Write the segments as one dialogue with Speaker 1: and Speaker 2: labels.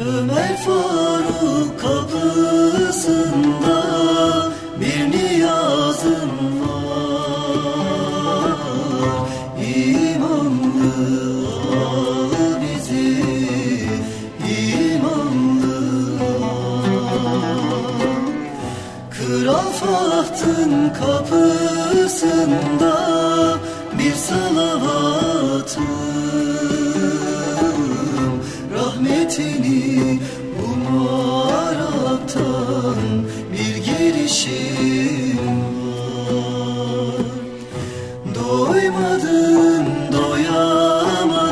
Speaker 1: Ömer Faruk kapısında bir niyazım var. İmanlı al bizi imanlı Kral Faht'ın kapısında bir salavatım Rahmetini umaraktan bir girişim var. Doymadım, doyamadım,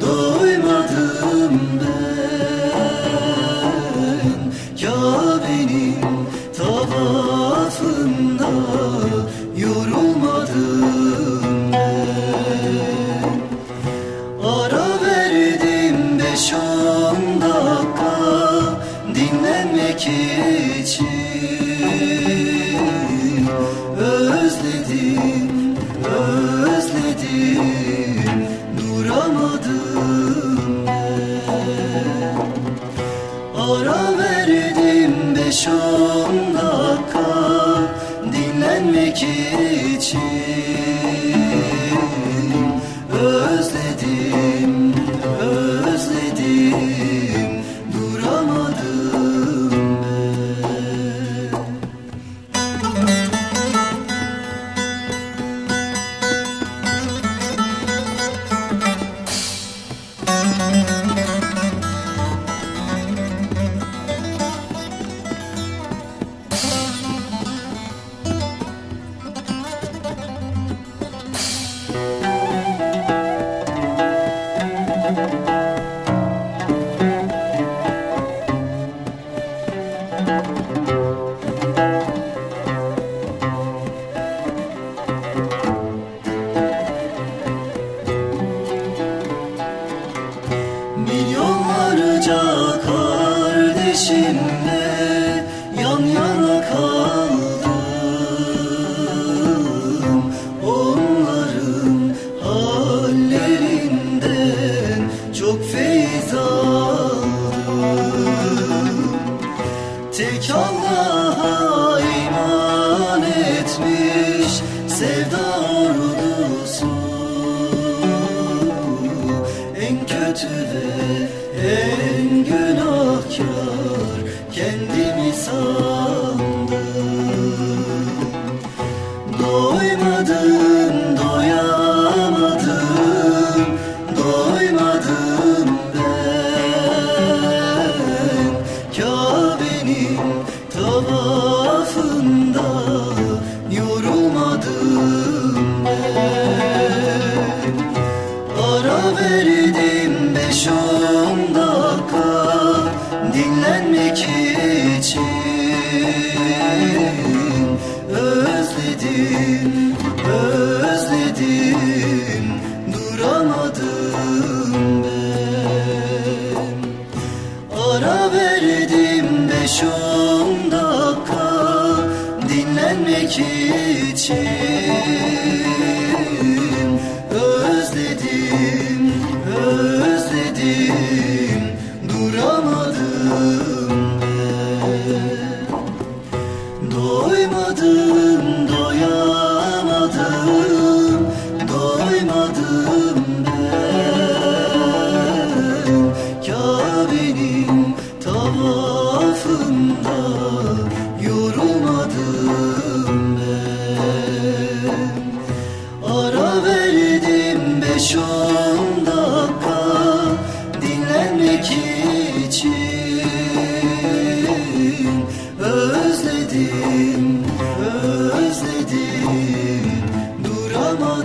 Speaker 1: doymadım ben. Kabe'nin tavafında için. Özledim, özledim, duramadım Ara verdim beş on dakika dinlenmek için. Özledim, চল Özledim, özledim, duramadım ben. Ara verdim beş on dakika dinlenmek için. Özledim, özledim,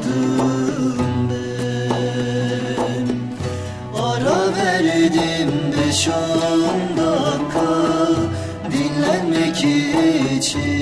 Speaker 1: duramadım ben. Ara verdim beş on dakika. Dinlenmek için